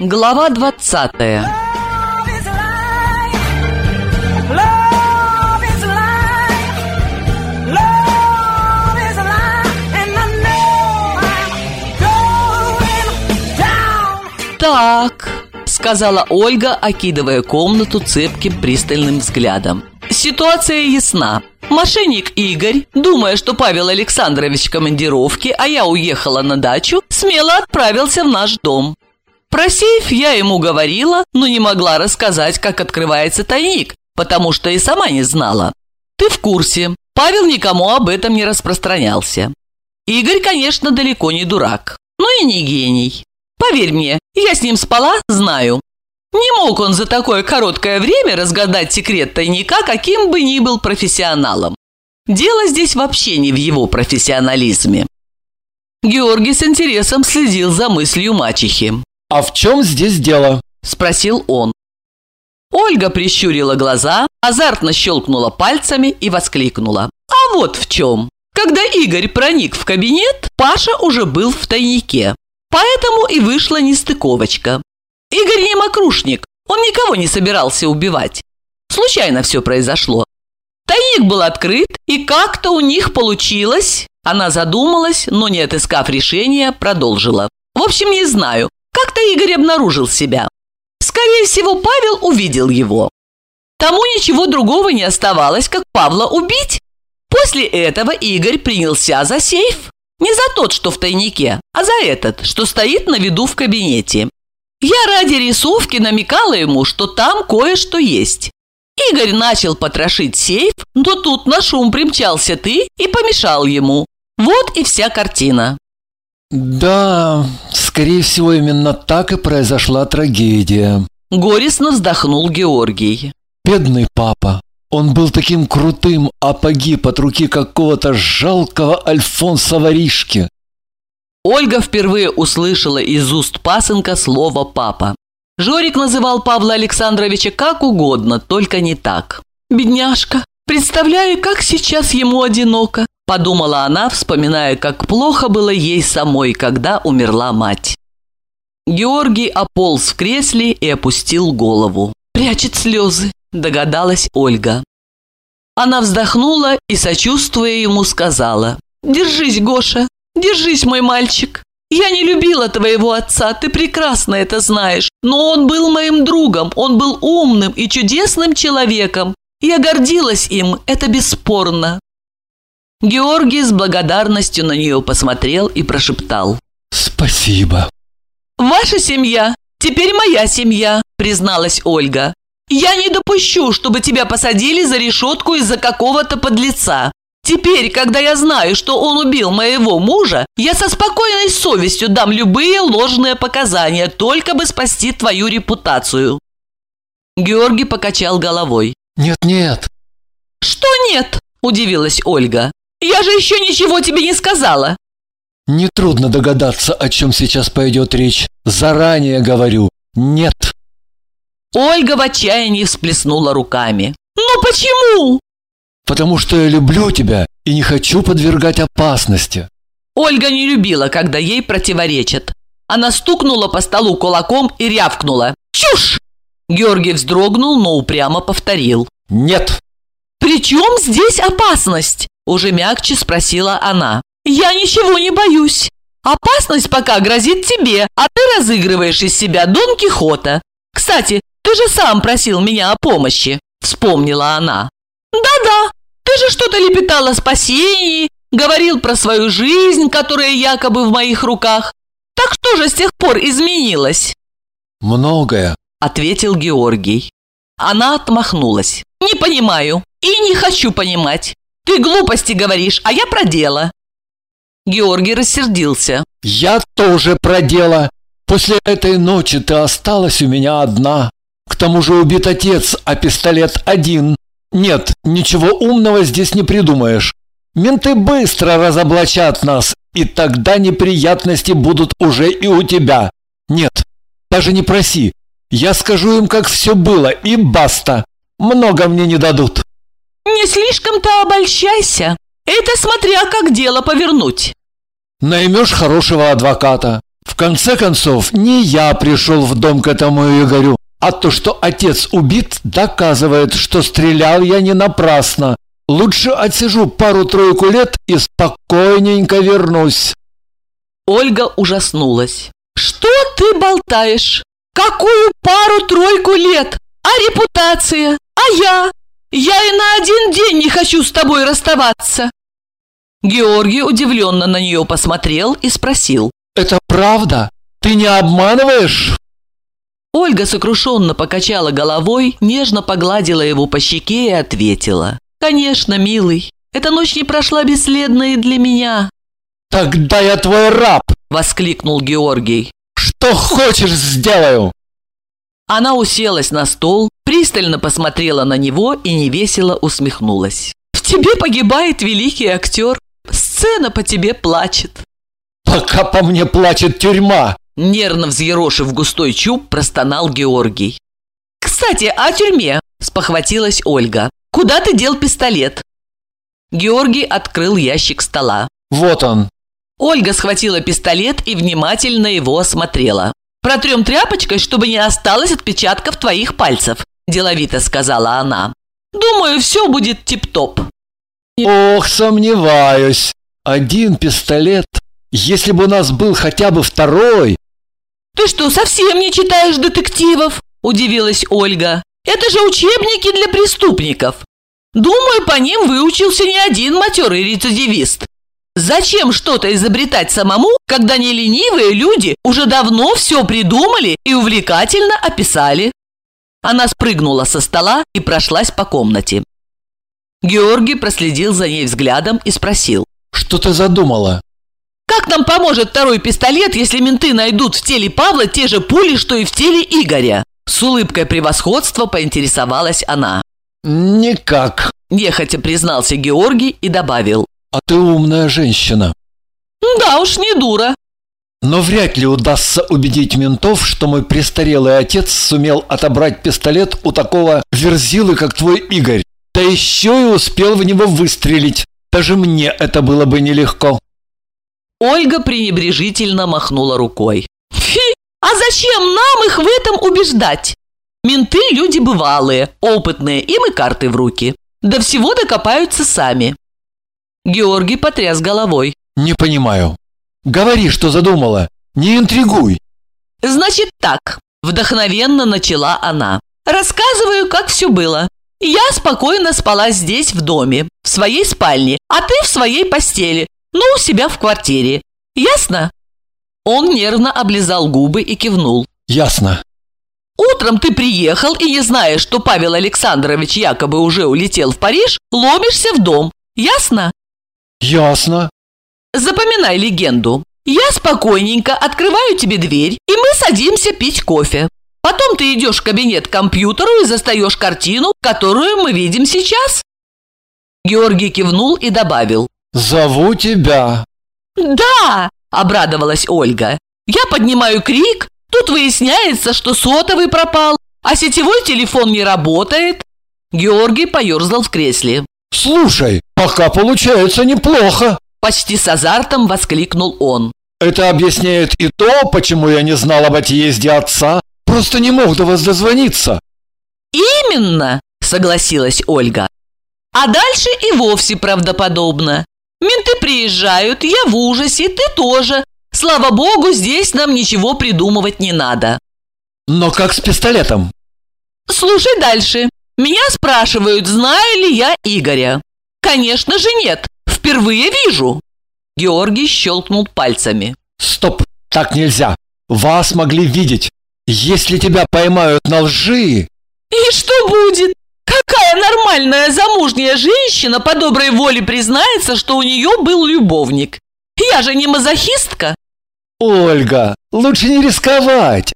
Глава 20 Так, сказала Ольга, окидывая комнату цепким пристальным взглядом. Ситуация ясна. Мошенник Игорь, думая, что Павел Александрович в командировке, а я уехала на дачу, смело отправился в наш дом. Про сейф я ему говорила, но не могла рассказать, как открывается тайник, потому что и сама не знала. Ты в курсе. Павел никому об этом не распространялся. Игорь, конечно, далеко не дурак, но и не гений. Поверь мне, я с ним спала, знаю. Не мог он за такое короткое время разгадать секрет тайника, каким бы ни был профессионалом. Дело здесь вообще не в его профессионализме. Георгий с интересом следил за мыслью мачехи. «А в чем здесь дело?» – спросил он. Ольга прищурила глаза, азартно щелкнула пальцами и воскликнула. «А вот в чем!» Когда Игорь проник в кабинет, Паша уже был в тайнике. Поэтому и вышла нестыковочка. Игорь не мокрушник, он никого не собирался убивать. Случайно все произошло. Тайник был открыт, и как-то у них получилось. Она задумалась, но не отыскав решения, продолжила. В общем, не знаю, как-то Игорь обнаружил себя. Скорее всего, Павел увидел его. Тому ничего другого не оставалось, как Павла убить. После этого Игорь принялся за сейф. Не за тот, что в тайнике, а за этот, что стоит на виду в кабинете. Я ради рисовки намекала ему, что там кое-что есть. Игорь начал потрошить сейф, но тут на шум примчался ты и помешал ему. Вот и вся картина. Да, скорее всего, именно так и произошла трагедия. Горестно вздохнул Георгий. Бедный папа. Он был таким крутым, а погиб от руки какого-то жалкого Альфонса воришки. Ольга впервые услышала из уст пасынка слово «папа». Жорик называл Павла Александровича как угодно, только не так. «Бедняжка, представляю, как сейчас ему одиноко», подумала она, вспоминая, как плохо было ей самой, когда умерла мать. Георгий ополз в кресле и опустил голову. «Прячет слезы», догадалась Ольга. Она вздохнула и, сочувствуя ему, сказала, «Держись, Гоша, держись, мой мальчик. Я не любила твоего отца, ты прекрасно это знаешь, но он был моим другом, он был умным и чудесным человеком. Я гордилась им, это бесспорно». Георгий с благодарностью на нее посмотрел и прошептал. «Спасибо». «Ваша семья теперь моя семья», призналась Ольга. Я не допущу, чтобы тебя посадили за решетку из-за какого-то подлеца. Теперь, когда я знаю, что он убил моего мужа, я со спокойной совестью дам любые ложные показания, только бы спасти твою репутацию». Георгий покачал головой. «Нет-нет». «Что нет?» – удивилась Ольга. «Я же еще ничего тебе не сказала». «Нетрудно догадаться, о чем сейчас пойдет речь. Заранее говорю, нет». Ольга в отчаянии всплеснула руками. «Ну почему?» «Потому что я люблю тебя и не хочу подвергать опасности». Ольга не любила, когда ей противоречат. Она стукнула по столу кулаком и рявкнула. «Чушь!» Георгий вздрогнул, но упрямо повторил. «Нет!» «При чем здесь опасность?» Уже мягче спросила она. «Я ничего не боюсь. Опасность пока грозит тебе, а ты разыгрываешь из себя Дон Кихота. Кстати, ты же сам просил меня о помощи», — вспомнила она. «Да-да, ты же что-то лепетал о спасении, говорил про свою жизнь, которая якобы в моих руках. Так что же с тех пор изменилось?» «Многое», — ответил Георгий. Она отмахнулась. «Не понимаю и не хочу понимать. Ты глупости говоришь, а я про дело». Георгий рассердился. «Я тоже про дело. После этой ночи ты осталась у меня одна. К тому же убит отец, а пистолет один. Нет, ничего умного здесь не придумаешь. Менты быстро разоблачат нас, и тогда неприятности будут уже и у тебя. Нет, даже не проси. Я скажу им, как все было, и баста. Много мне не дадут. Не слишком-то обольщайся. Это смотря как дело повернуть. Наймешь хорошего адвоката. В конце концов, не я пришел в дом к этому Игорю, а то, что отец убит, доказывает, что стрелял я не напрасно. Лучше отсижу пару-тройку лет и спокойненько вернусь. Ольга ужаснулась. «Что ты болтаешь? Какую пару-тройку лет? А репутация? А я? Я и на один день не хочу с тобой расставаться!» Георгий удивленно на нее посмотрел и спросил. «Это правда? Ты не обманываешь?» Ольга сокрушенно покачала головой, нежно погладила его по щеке и ответила. «Конечно, милый, эта ночь не прошла бесследно и для меня». «Тогда я твой раб!» – воскликнул Георгий. «Что хочешь, сделаю!» Она уселась на стол, пристально посмотрела на него и невесело усмехнулась. «В тебе погибает великий актер. Сцена по тебе плачет». «Пока по мне плачет тюрьма!» Нервно взъерошив густой чуб, простонал Георгий. «Кстати, о тюрьме!» – спохватилась Ольга. «Куда ты дел пистолет?» Георгий открыл ящик стола. «Вот он!» Ольга схватила пистолет и внимательно его осмотрела. «Протрем тряпочкой, чтобы не осталось отпечатков твоих пальцев», – деловито сказала она. «Думаю, все будет тип-топ». «Ох, сомневаюсь. Один пистолет. Если бы у нас был хотя бы второй...» «Ты что, совсем не читаешь детективов?» – удивилась Ольга. «Это же учебники для преступников. Думаю, по ним выучился не один матерый рецидивист. Зачем что-то изобретать самому, когда не ленивые люди уже давно все придумали и увлекательно описали? Она спрыгнула со стола и прошлась по комнате. Георгий проследил за ней взглядом и спросил. «Что ты задумала?» «Как нам поможет второй пистолет, если менты найдут в теле Павла те же пули, что и в теле Игоря?» С улыбкой превосходства поинтересовалась она. «Никак», – нехотя признался Георгий и добавил. А ты умная женщина. Да уж, не дура. Но вряд ли удастся убедить ментов, что мой престарелый отец сумел отобрать пистолет у такого верзилы, как твой Игорь. Да еще и успел в него выстрелить. Даже мне это было бы нелегко. Ольга пренебрежительно махнула рукой. Фи, а зачем нам их в этом убеждать? Менты люди бывалые, опытные, им и карты в руки. До всего докопаются сами. Георгий потряс головой. «Не понимаю. Говори, что задумала. Не интригуй». «Значит так», – вдохновенно начала она. «Рассказываю, как все было. Я спокойно спала здесь, в доме, в своей спальне, а ты в своей постели, ну, у себя в квартире. Ясно?» Он нервно облизал губы и кивнул. «Ясно». Утром ты приехал и, не зная, что Павел Александрович якобы уже улетел в Париж, ломишься в дом. Ясно? Ясно. Запоминай легенду. Я спокойненько открываю тебе дверь, и мы садимся пить кофе. Потом ты идешь в кабинет к компьютеру и застаешь картину, которую мы видим сейчас. Георгий кивнул и добавил. «Зову тебя». «Да!» – обрадовалась Ольга. «Я поднимаю крик, тут выясняется, что сотовый пропал, а сетевой телефон не работает». Георгий поерзал в кресле. «Слушай, пока получается неплохо!» Почти с азартом воскликнул он. «Это объясняет и то, почему я не знал об отъезде отца. Просто не мог до вас дозвониться». «Именно!» – согласилась Ольга. «А дальше и вовсе правдоподобно. Менты приезжают, я в ужасе, ты тоже. Слава богу, здесь нам ничего придумывать не надо». «Но как с пистолетом?» «Слушай дальше. Меня спрашивают, знаю ли я Игоря. Конечно же нет. Впервые вижу. Георгий щелкнул пальцами. Стоп, так нельзя. Вас могли видеть. Если тебя поймают на лжи... И что будет? Какая нормальная замужняя женщина по доброй воле признается, что у нее был любовник? Я же не мазохистка. Ольга, лучше не рисковать.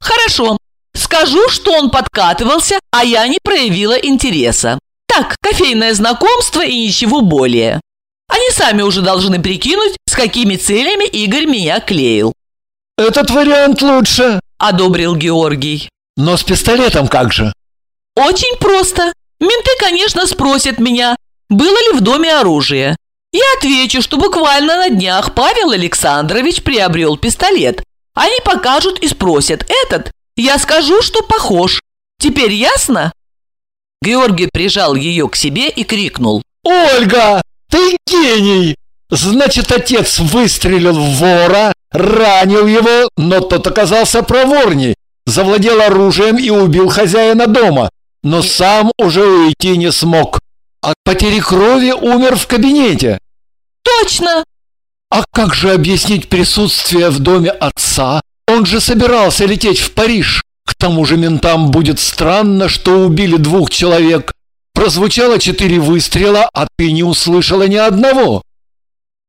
Хорошо, Скажу, что он подкатывался, а я не проявила интереса. Так, кофейное знакомство и ничего более. Они сами уже должны прикинуть, с какими целями Игорь меня клеил. «Этот вариант лучше», – одобрил Георгий. «Но с пистолетом как же?» «Очень просто. Менты, конечно, спросят меня, было ли в доме оружие. Я отвечу, что буквально на днях Павел Александрович приобрел пистолет. Они покажут и спросят «Этот?» Я скажу, что похож. Теперь ясно?» Георгий прижал ее к себе и крикнул. «Ольга, ты гений! Значит, отец выстрелил в вора, ранил его, но тот оказался проворней, завладел оружием и убил хозяина дома, но сам уже уйти не смог. От потери крови умер в кабинете. Точно! А как же объяснить присутствие в доме отца? Он же собирался лететь в Париж. К тому же ментам будет странно, что убили двух человек. Прозвучало четыре выстрела, а ты не услышала ни одного.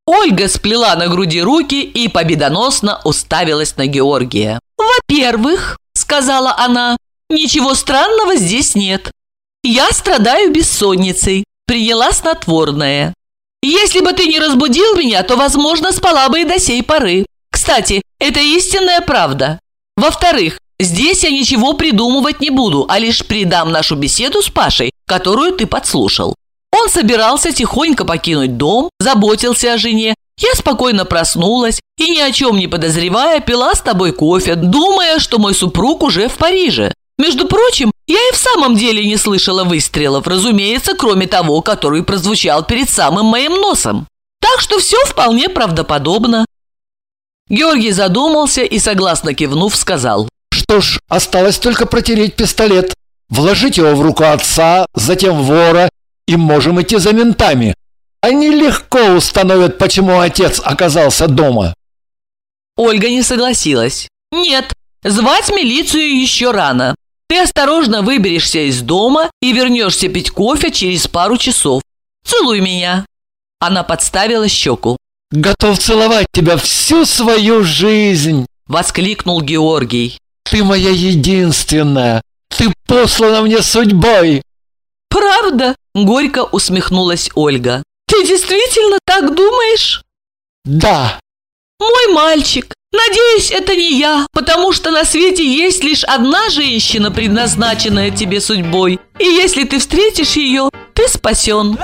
Ольга сплела на груди руки и победоносно уставилась на Георгия. «Во-первых, — сказала она, — ничего странного здесь нет. Я страдаю бессонницей, приняла снотворное. Если бы ты не разбудил меня, то, возможно, спала бы и до сей поры. Кстати, это истинная правда. Во-вторых, здесь я ничего придумывать не буду, а лишь придам нашу беседу с Пашей, которую ты подслушал. Он собирался тихонько покинуть дом, заботился о жене. Я спокойно проснулась и, ни о чем не подозревая, пила с тобой кофе, думая, что мой супруг уже в Париже. Между прочим, я и в самом деле не слышала выстрелов, разумеется, кроме того, который прозвучал перед самым моим носом. Так что все вполне правдоподобно. Георгий задумался и, согласно кивнув, сказал. Что ж, осталось только протереть пистолет, вложить его в руку отца, затем вора, и можем идти за ментами. Они легко установят, почему отец оказался дома. Ольга не согласилась. Нет, звать милицию еще рано. Ты осторожно выберешься из дома и вернешься пить кофе через пару часов. Целуй меня!» Она подставила щеку. «Готов целовать тебя всю свою жизнь!» Воскликнул Георгий. «Ты моя единственная! Послана мне судьбой!» «Правда?» – горько усмехнулась Ольга. «Ты действительно так думаешь?» «Да!» «Мой мальчик, Надеюсь, это не я, потому что на свете есть лишь одна женщина, предназначенная тебе судьбой. И если ты встретишь ее, ты спасен.